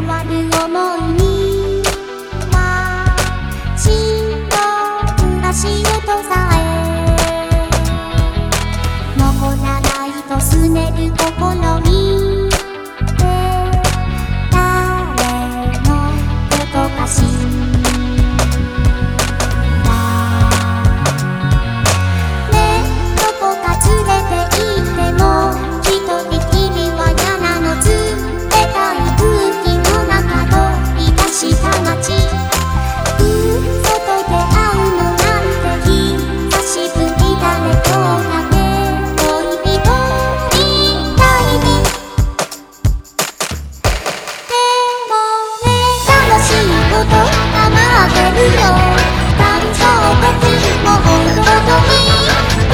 変る想いにはしろんな仕事さえ残らないとすねるとと黙ってるよ。感にもうごとに。